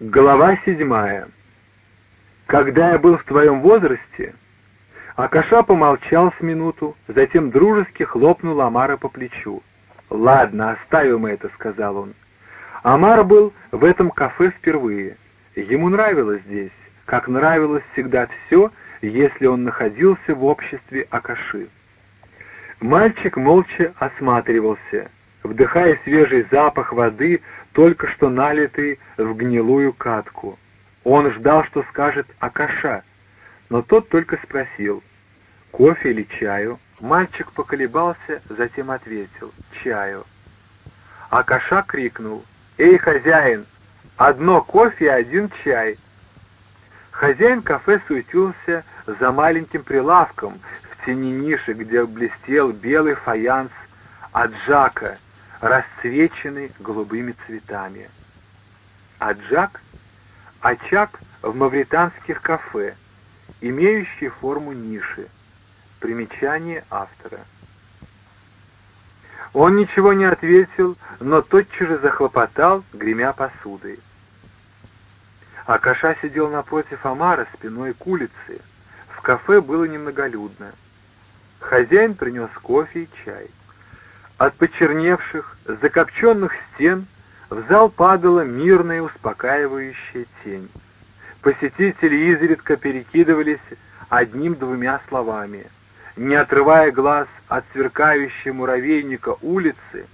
Глава седьмая. Когда я был в твоем возрасте, Акаша помолчал с минуту, затем дружески хлопнул Амара по плечу. «Ладно, оставим это», — сказал он. Амар был в этом кафе впервые. Ему нравилось здесь, как нравилось всегда все, если он находился в обществе Акаши. Мальчик молча осматривался, вдыхая свежий запах воды, только что налитый в гнилую катку. Он ждал, что скажет Акаша, но тот только спросил, кофе или чаю. Мальчик поколебался, затем ответил, чаю. Акаша крикнул, «Эй, хозяин, одно кофе и один чай!» Хозяин кафе суетился за маленьким прилавком в тени ниши, где блестел белый фаянс аджака — расцвеченный голубыми цветами. Аджак — очаг в мавританских кафе, имеющий форму ниши. Примечание автора. Он ничего не ответил, но тотчас же захлопотал, гремя посудой. Акаша сидел напротив Амара спиной к улице. В кафе было немноголюдно. Хозяин принес кофе и чай. От почерневших, закопченных стен в зал падала мирная успокаивающая тень. Посетители изредка перекидывались одним-двумя словами. Не отрывая глаз от сверкающей муравейника улицы,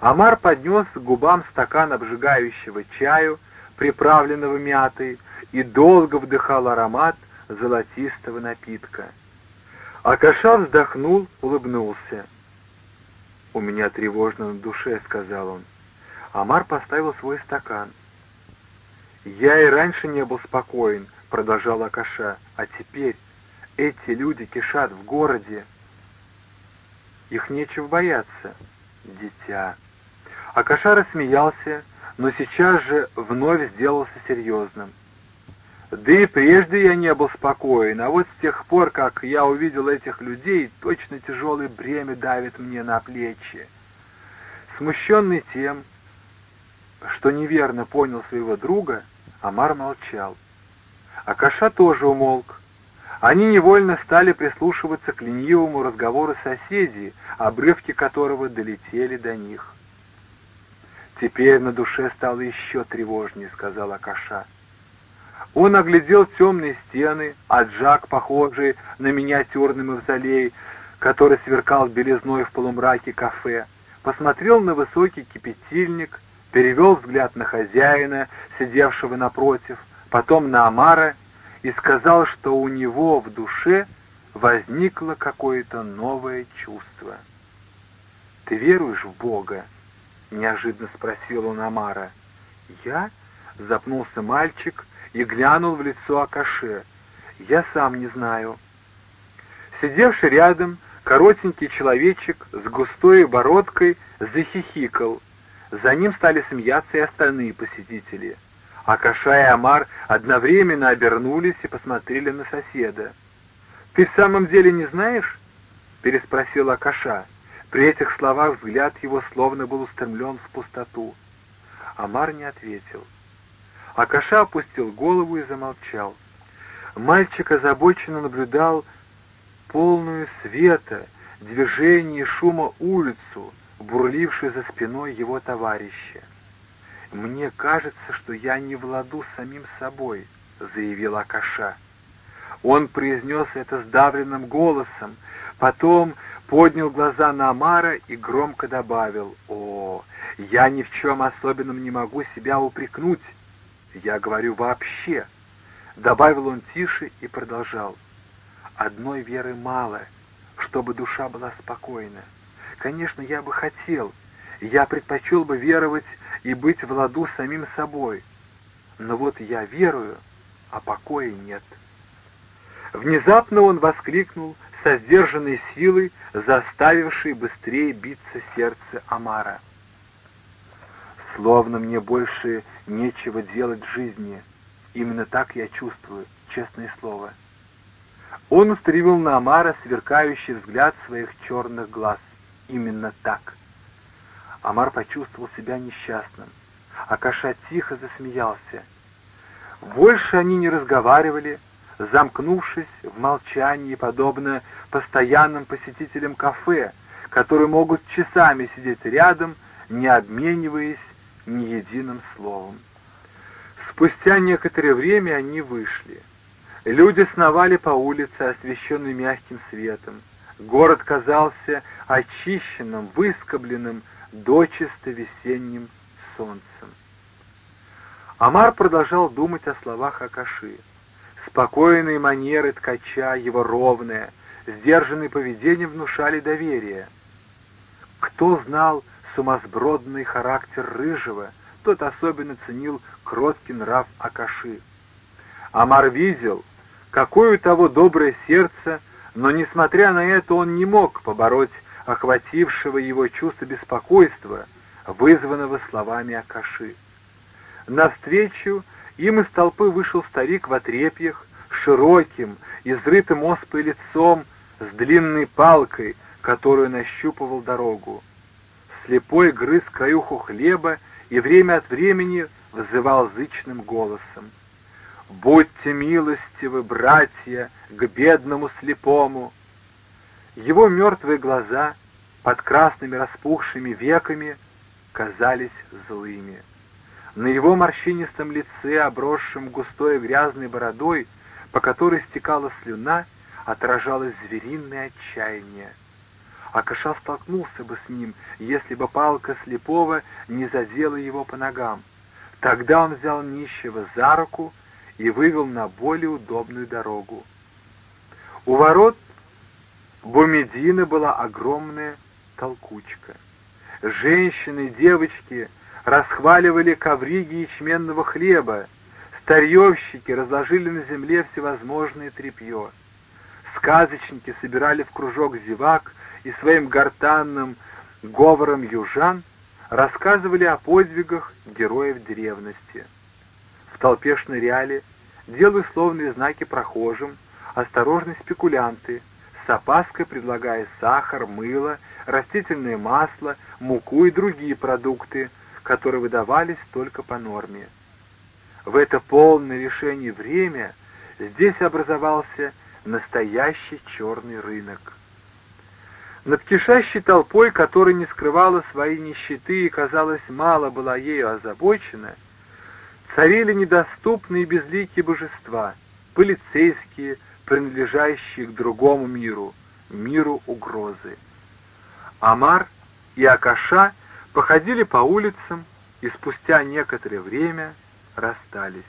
Амар поднес к губам стакан обжигающего чаю, приправленного мятой, и долго вдыхал аромат золотистого напитка. Акаша вздохнул, улыбнулся. «У меня тревожно на душе», — сказал он. Амар поставил свой стакан. «Я и раньше не был спокоен», — продолжал Акаша, — «а теперь эти люди кишат в городе. Их нечего бояться, дитя». Акаша рассмеялся, но сейчас же вновь сделался серьезным. Да и прежде я не был спокоен, а вот с тех пор, как я увидел этих людей, точно тяжелое бремя давит мне на плечи. Смущенный тем, что неверно понял своего друга, Амар молчал. Акаша тоже умолк. Они невольно стали прислушиваться к ленивому разговору соседей, обрывки которого долетели до них. «Теперь на душе стало еще тревожнее», — сказал Акаша. Он оглядел темные стены, а Джак, похожий на миниатюрный мавзолей, который сверкал белизной в полумраке кафе, посмотрел на высокий кипятильник, перевел взгляд на хозяина, сидевшего напротив, потом на Амара и сказал, что у него в душе возникло какое-то новое чувство. «Ты веруешь в Бога?» — неожиданно спросил он Амара. «Я?» — запнулся мальчик, и глянул в лицо Акаше. «Я сам не знаю». Сидевший рядом коротенький человечек с густой бородкой захихикал. За ним стали смеяться и остальные посетители. Акаша и Амар одновременно обернулись и посмотрели на соседа. «Ты в самом деле не знаешь?» — переспросил Акаша. При этих словах взгляд его словно был устремлен в пустоту. Амар не ответил. Акаша опустил голову и замолчал. Мальчик озабоченно наблюдал полную света, движения и шума улицу, бурлившую за спиной его товарища. «Мне кажется, что я не владу самим собой», — заявил Акаша. Он произнес это сдавленным голосом, потом поднял глаза на Амара и громко добавил, «О, я ни в чем особенном не могу себя упрекнуть. Я говорю вообще. Добавил он тише и продолжал. Одной веры мало, чтобы душа была спокойна. Конечно, я бы хотел, я предпочел бы веровать и быть в ладу самим собой. Но вот я верую, а покоя нет. Внезапно он воскликнул со сдержанной силой, заставившей быстрее биться сердце Амара. Словно мне больше нечего делать в жизни. Именно так я чувствую, честное слово. Он устремил на Амара сверкающий взгляд своих черных глаз. Именно так. Амар почувствовал себя несчастным. Акаша тихо засмеялся. Больше они не разговаривали, замкнувшись в молчании, подобно постоянным посетителям кафе, которые могут часами сидеть рядом, не обмениваясь ни единым словом. Спустя некоторое время они вышли. Люди сновали по улице, освещенной мягким светом. Город казался очищенным, выскобленным, дочисто весенним солнцем. Амар продолжал думать о словах Акаши. Спокойные манеры ткача, его ровное, сдержанное поведение внушали доверие. Кто знал сумасбродный характер Рыжего, тот особенно ценил кроткий нрав Акаши. Амар видел, какое у того доброе сердце, но, несмотря на это, он не мог побороть охватившего его чувство беспокойства, вызванного словами Акаши. Навстречу им из толпы вышел старик в отрепьях, широким, изрытым оспой лицом, с длинной палкой, которую нащупывал дорогу. Слепой грыз краюху хлеба и время от времени взывал зычным голосом. «Будьте милостивы, братья, к бедному слепому!» Его мертвые глаза под красными распухшими веками казались злыми. На его морщинистом лице, обросшем густой грязной бородой, по которой стекала слюна, отражалось звериное отчаяние. Акаша столкнулся бы с ним, если бы палка слепого не задела его по ногам. Тогда он взял нищего за руку и вывел на более удобную дорогу. У ворот Бумедина была огромная толкучка. Женщины и девочки расхваливали ковриги ячменного хлеба, старьевщики разложили на земле всевозможные тряпье. Сказочники собирали в кружок зевак и своим гортанным говором южан рассказывали о подвигах героев древности. В толпе шныряли, делая словные знаки прохожим, осторожные спекулянты, с опаской предлагая сахар, мыло, растительное масло, муку и другие продукты, которые выдавались только по норме. В это полное решение время здесь образовался настоящий черный рынок. Над кишащей толпой, которая не скрывала своей нищеты и, казалось, мало была ею озабочена, царили недоступные безликие божества, полицейские, принадлежащие к другому миру, миру угрозы. Амар и Акаша походили по улицам и спустя некоторое время расстались.